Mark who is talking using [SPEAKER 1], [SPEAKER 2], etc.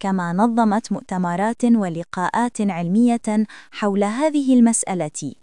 [SPEAKER 1] كما نظمت مؤتمرات ولقاءات علمية حول هذه المسألة.